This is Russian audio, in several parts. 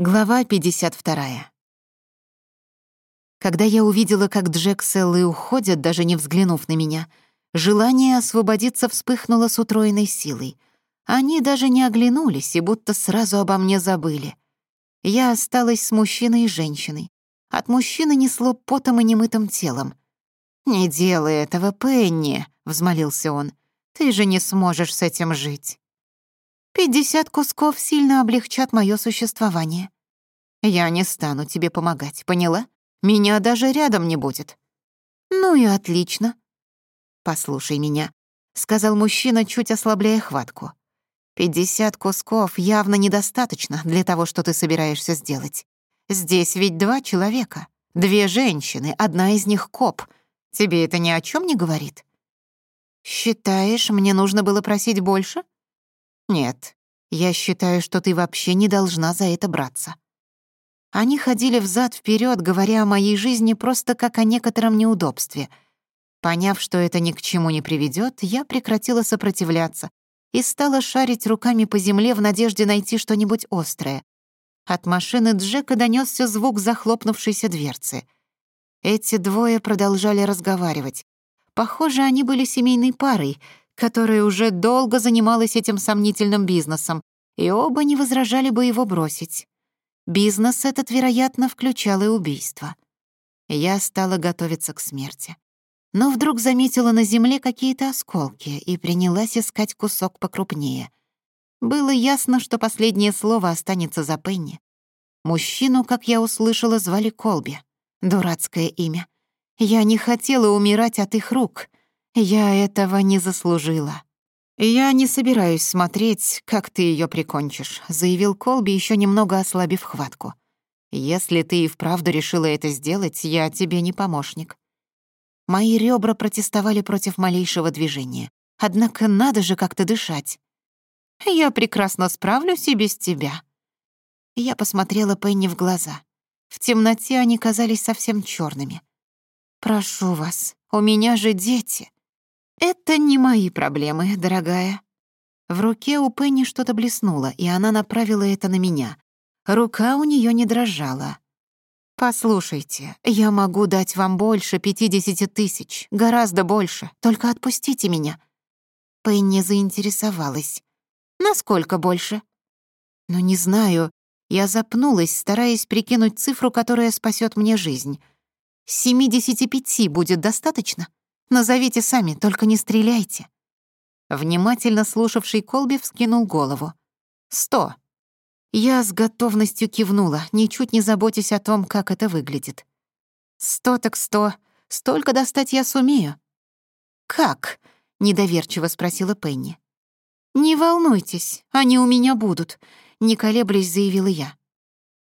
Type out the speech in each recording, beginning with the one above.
Глава 52. Когда я увидела, как Джек с Эллой уходят, даже не взглянув на меня, желание освободиться вспыхнуло с утроенной силой. Они даже не оглянулись и будто сразу обо мне забыли. Я осталась с мужчиной и женщиной. От мужчины несло потом и немытым телом. «Не делай этого, Пенни», — взмолился он. «Ты же не сможешь с этим жить». Пятьдесят кусков сильно облегчат мое существование. Я не стану тебе помогать, поняла? Меня даже рядом не будет. Ну и отлично. Послушай меня, сказал мужчина, чуть ослабляя хватку. Пятьдесят кусков явно недостаточно для того, что ты собираешься сделать. Здесь ведь два человека, две женщины, одна из них коп. Тебе это ни о чем не говорит? Считаешь, мне нужно было просить больше? «Нет, я считаю, что ты вообще не должна за это браться». Они ходили взад вперед, говоря о моей жизни просто как о некотором неудобстве. Поняв, что это ни к чему не приведет, я прекратила сопротивляться и стала шарить руками по земле в надежде найти что-нибудь острое. От машины Джека донесся звук захлопнувшейся дверцы. Эти двое продолжали разговаривать. Похоже, они были семейной парой — которая долго занималась этим сомнительным бизнесом, и оба не возражали бы его бросить. Бизнес этот, вероятно, включал и убийство. Я стала готовиться к смерти. Но вдруг заметила на земле какие-то осколки и принялась искать кусок покрупнее. Было ясно, что последнее слово останется за Пенни. Мужчину, как я услышала, звали Колби. Дурацкое имя. Я не хотела умирать от их рук — я этого не заслужила. «Я не собираюсь смотреть, как ты ее прикончишь», — заявил Колби, еще немного ослабив хватку. «Если ты и вправду решила это сделать, я тебе не помощник». Мои ребра протестовали против малейшего движения. Однако надо же как-то дышать. «Я прекрасно справлюсь и без тебя». Я посмотрела Пенни в глаза. В темноте они казались совсем черными. «Прошу вас, у меня же дети». «Это не мои проблемы, дорогая». В руке у Пенни что-то блеснуло, и она направила это на меня. Рука у нее не дрожала. «Послушайте, я могу дать вам больше пятидесяти тысяч, гораздо больше, только отпустите меня». Пенни заинтересовалась. «Насколько больше?» «Ну, не знаю». Я запнулась, стараясь прикинуть цифру, которая спасет мне жизнь. «Семидесяти пяти будет достаточно?» Назовите сами, только не стреляйте». Внимательно слушавший Колби вскинул голову. «Сто». Я с готовностью кивнула, ничуть не заботясь о том, как это выглядит. «Сто так сто. Столько достать я сумею». «Как?» — недоверчиво спросила Пенни. «Не волнуйтесь, они у меня будут», — не колеблясь заявила я.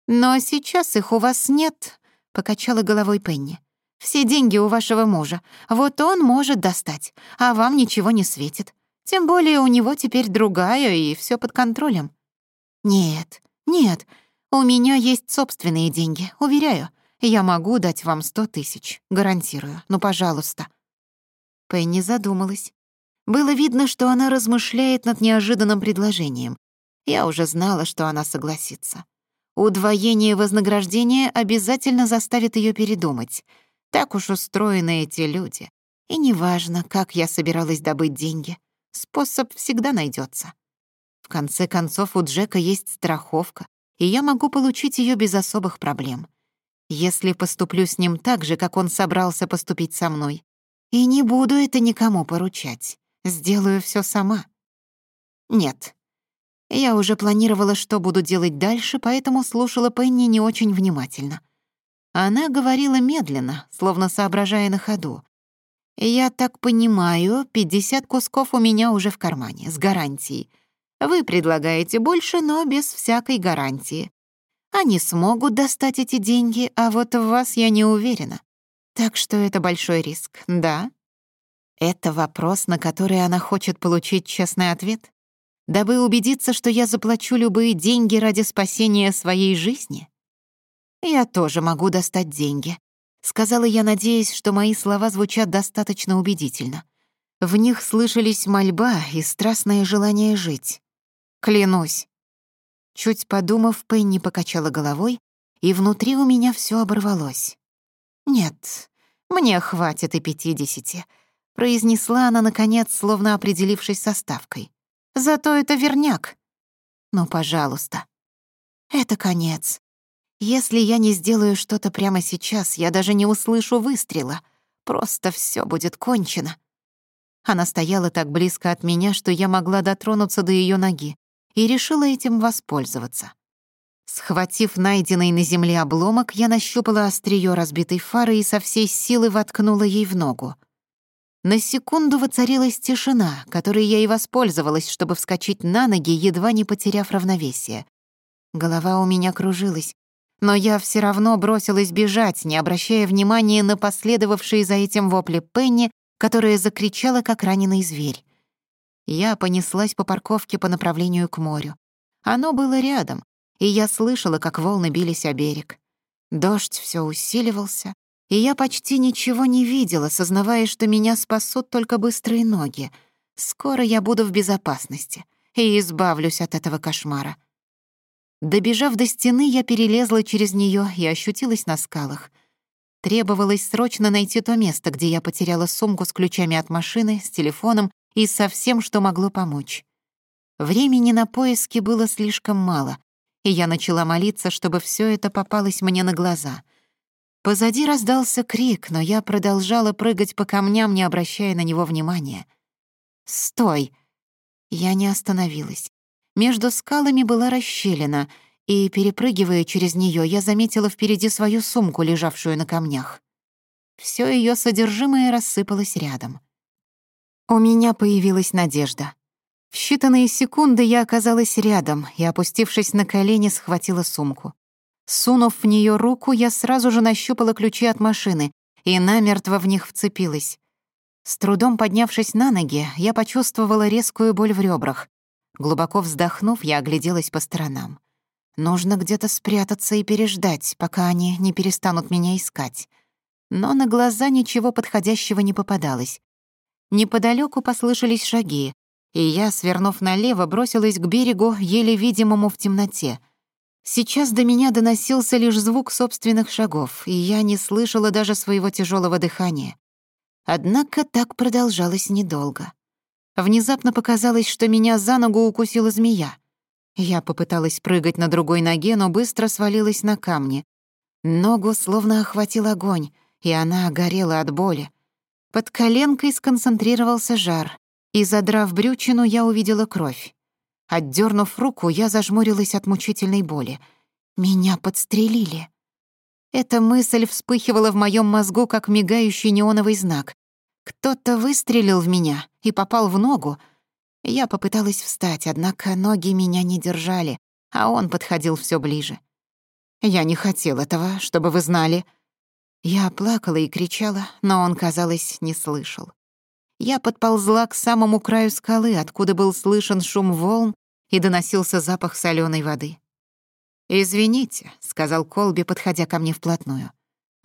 «Но сейчас их у вас нет», — покачала головой Пенни. Все деньги у вашего мужа. Вот он может достать, а вам ничего не светит. Тем более у него теперь другая, и все под контролем». «Нет, нет, у меня есть собственные деньги, уверяю. Я могу дать вам сто тысяч, гарантирую, ну, пожалуйста». Пенни задумалась. Было видно, что она размышляет над неожиданным предложением. Я уже знала, что она согласится. Удвоение вознаграждения обязательно заставит ее передумать — так уж устроены эти люди. И неважно, как я собиралась добыть деньги, способ всегда найдется. В конце концов, у Джека есть страховка, и я могу получить ее без особых проблем. Если поступлю с ним так же, как он собрался поступить со мной, и не буду это никому поручать, сделаю все сама. Нет. Я уже планировала, что буду делать дальше, поэтому слушала Пенни не очень внимательно — она говорила медленно, словно соображая на ходу. «Я так понимаю, 50 кусков у меня уже в кармане, с гарантией. Вы предлагаете больше, но без всякой гарантии. Они смогут достать эти деньги, а вот в вас я не уверена. Так что это большой риск, да?» Это вопрос, на который она хочет получить честный ответ? Дабы убедиться, что я заплачу любые деньги ради спасения своей жизни? «Я тоже могу достать деньги», — сказала я, надеясь, что мои слова звучат достаточно убедительно. В них слышались мольба и страстное желание жить. «Клянусь». Чуть подумав, Пенни покачала головой, и внутри у меня все оборвалось. «Нет, мне хватит и пятидесяти», — произнесла она, наконец, словно определившись со ставкой. «Зато это верняк». «Ну, пожалуйста». «Это конец», если я не сделаю что-то прямо сейчас, я даже не услышу выстрела. Просто все будет кончено. Она стояла так близко от меня, что я могла дотронуться до ее ноги, и решила этим воспользоваться. Схватив найденный на земле обломок, я нащупала острие разбитой фары и со всей силы воткнула ей в ногу. На секунду воцарилась тишина, которой я и воспользовалась, чтобы вскочить на ноги, едва не потеряв равновесие. Голова у меня кружилась, но я все равно бросилась бежать, не обращая внимания на последовавшие за этим вопли Пенни, которая закричала, как раненый зверь. Я понеслась по парковке по направлению к морю. Оно было рядом, и я слышала, как волны бились о берег. Дождь все усиливался, и я почти ничего не видела, сознавая, что меня спасут только быстрые ноги. Скоро я буду в безопасности и избавлюсь от этого кошмара. Добежав до стены, я перелезла через нее и ощутилась на скалах. Требовалось срочно найти то место, где я потеряла сумку с ключами от машины, с телефоном и со всем, что могло помочь. Времени на поиски было слишком мало, и я начала молиться, чтобы все это попалось мне на глаза. Позади раздался крик, но я продолжала прыгать по камням, не обращая на него внимания. «Стой!» Я не остановилась. Между скалами была расщелина, и, перепрыгивая через нее, я заметила впереди свою сумку, лежавшую на камнях. Все ее содержимое рассыпалось рядом. У меня появилась надежда. В считанные секунды я оказалась рядом и, опустившись на колени, схватила сумку. Сунув в нее руку, я сразу же нащупала ключи от машины и намертво в них вцепилась. С трудом поднявшись на ноги, я почувствовала резкую боль в ребрах, глубоко вздохнув, я огляделась по сторонам. Нужно где-то спрятаться и переждать, пока они не перестанут меня искать. Но на глаза ничего подходящего не попадалось. Неподалеку послышались шаги, и я, свернув налево, бросилась к берегу, еле видимому в темноте. Сейчас до меня доносился лишь звук собственных шагов, и я не слышала даже своего тяжелого дыхания. Однако так продолжалось недолго. Внезапно показалось, что меня за ногу укусила змея. Я попыталась прыгать на другой ноге, но быстро свалилась на камни. Ногу словно охватил огонь, и она горела от боли. Под коленкой сконцентрировался жар, и, задрав брючину, я увидела кровь. Отдернув руку, я зажмурилась от мучительной боли. «Меня подстрелили». Эта мысль вспыхивала в моем мозгу, как мигающий неоновый знак. Кто-то выстрелил в меня и попал в ногу. Я попыталась встать, однако ноги меня не держали, а он подходил все ближе. Я не хотел этого, чтобы вы знали. Я плакала и кричала, но он, казалось, не слышал. Я подползла к самому краю скалы, откуда был слышен шум волн и доносился запах соленой воды. «Извините», — сказал Колби, подходя ко мне вплотную.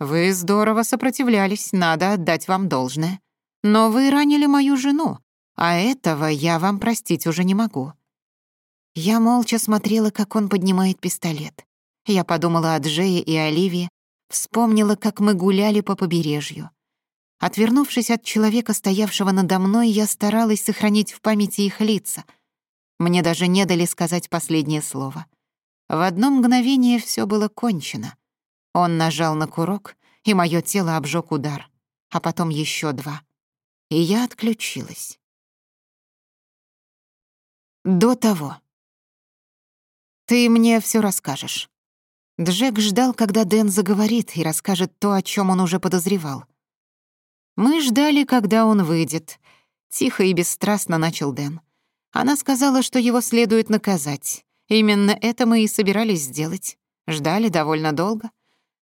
«Вы здорово сопротивлялись, надо отдать вам должное». Но вы ранили мою жену, а этого я вам простить уже не могу». Я молча смотрела, как он поднимает пистолет. Я подумала о Джее и Оливии, вспомнила, как мы гуляли по побережью. Отвернувшись от человека, стоявшего надо мной, я старалась сохранить в памяти их лица. Мне даже не дали сказать последнее слово. В одно мгновение все было кончено. Он нажал на курок, и мое тело обжег удар, а потом еще два — и я отключилась. До того. «Ты мне все расскажешь». Джек ждал, когда Дэн заговорит и расскажет то, о чем он уже подозревал. «Мы ждали, когда он выйдет», — тихо и бесстрастно начал Дэн. «Она сказала, что его следует наказать. Именно это мы и собирались сделать. Ждали довольно долго.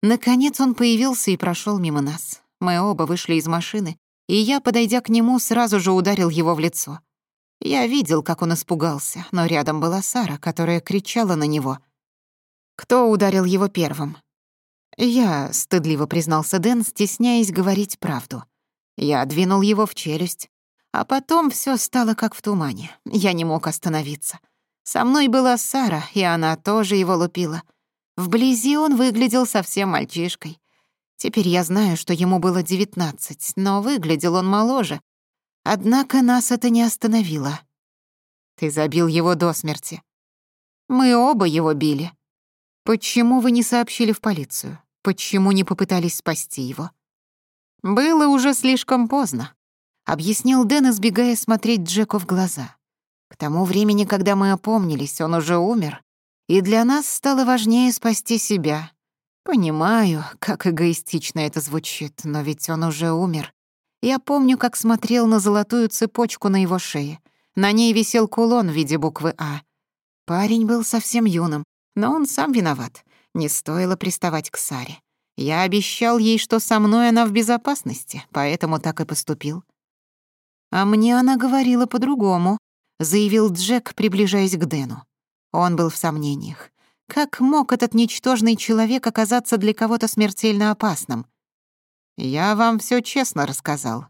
Наконец он появился и прошел мимо нас. Мы оба вышли из машины, и я, подойдя к нему, сразу же ударил его в лицо. Я видел, как он испугался, но рядом была Сара, которая кричала на него. Кто ударил его первым? Я, стыдливо признался Дэн, стесняясь говорить правду. Я двинул его в челюсть. А потом все стало как в тумане. Я не мог остановиться. Со мной была Сара, и она тоже его лупила. Вблизи Теперь я знаю, что ему было девятнадцать, но выглядел он моложе. Однако нас это не остановило. Ты забил его до смерти. Мы оба его били. Почему вы не сообщили в полицию? Почему не попытались спасти его? Было уже слишком поздно, объяснил Дэн, избегая смотреть Джеку в глаза. К тому времени, когда мы опомнились, он уже умер, и для нас стало важнее спасти себя, Понимаю, как эгоистично это звучит, но ведь он уже умер. Я помню, как смотрел на золотую цепочку на его шее. На ней висел кулон в виде буквы «А». Парень был совсем юным, но он сам виноват. Не стоило приставать к Саре. Я обещал ей, что со мной она в безопасности, поэтому так и поступил. А мне она говорила по-другому, заявил Джек, приближаясь к Дэну. Он был в сомнениях. Как мог этот ничтожный человек оказаться для кого-то смертельно опасным? Я вам все честно рассказал.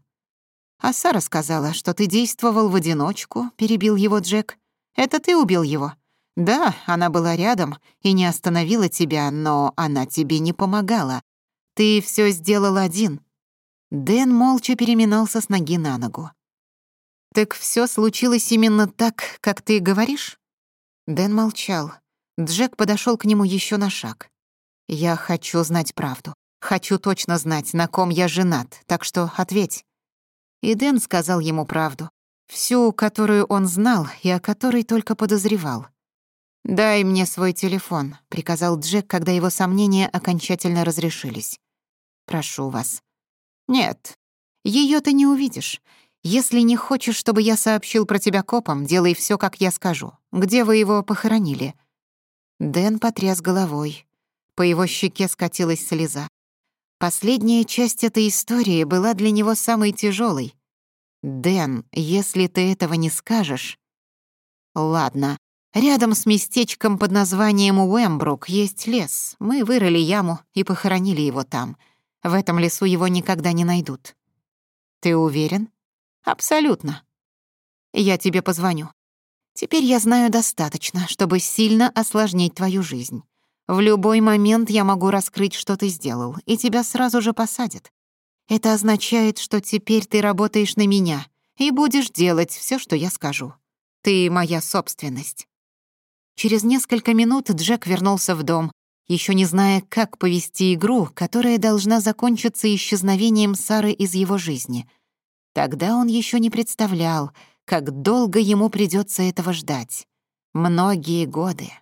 Аса рассказала, что ты действовал в одиночку, перебил его Джек. Это ты убил его. Да, она была рядом и не остановила тебя, но она тебе не помогала. Ты все сделал один. Дэн молча переминался с ноги на ногу. Так все случилось именно так, как ты говоришь? Дэн молчал. Джек подошел к нему еще на шаг. «Я хочу знать правду. Хочу точно знать, на ком я женат, так что ответь». И Дэн сказал ему правду. Всю, которую он знал и о которой только подозревал. «Дай мне свой телефон», — приказал Джек, когда его сомнения окончательно разрешились. «Прошу вас». «Нет, ее ты не увидишь. Если не хочешь, чтобы я сообщил про тебя копам, делай все, как я скажу. Где вы его похоронили?» Дэн потряс головой. По его щеке скатилась слеза. Последняя часть этой истории была для него самой тяжелой. «Дэн, если ты этого не скажешь...» «Ладно. Рядом с местечком под названием Уэмбрук есть лес. Мы вырыли яму и похоронили его там. В этом лесу его никогда не найдут». «Ты уверен?» «Абсолютно». «Я тебе позвоню. Теперь я знаю достаточно, чтобы сильно осложнить твою жизнь. В любой момент я могу раскрыть, что ты сделал, и тебя сразу же посадят. Это означает, что теперь ты работаешь на меня и будешь делать все, что я скажу. Ты моя собственность». Через несколько минут Джек вернулся в дом, еще не зная, как повести игру, которая должна закончиться исчезновением Сары из его жизни. Тогда он еще не представлял — как долго ему придется этого ждать. Многие годы.